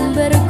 But.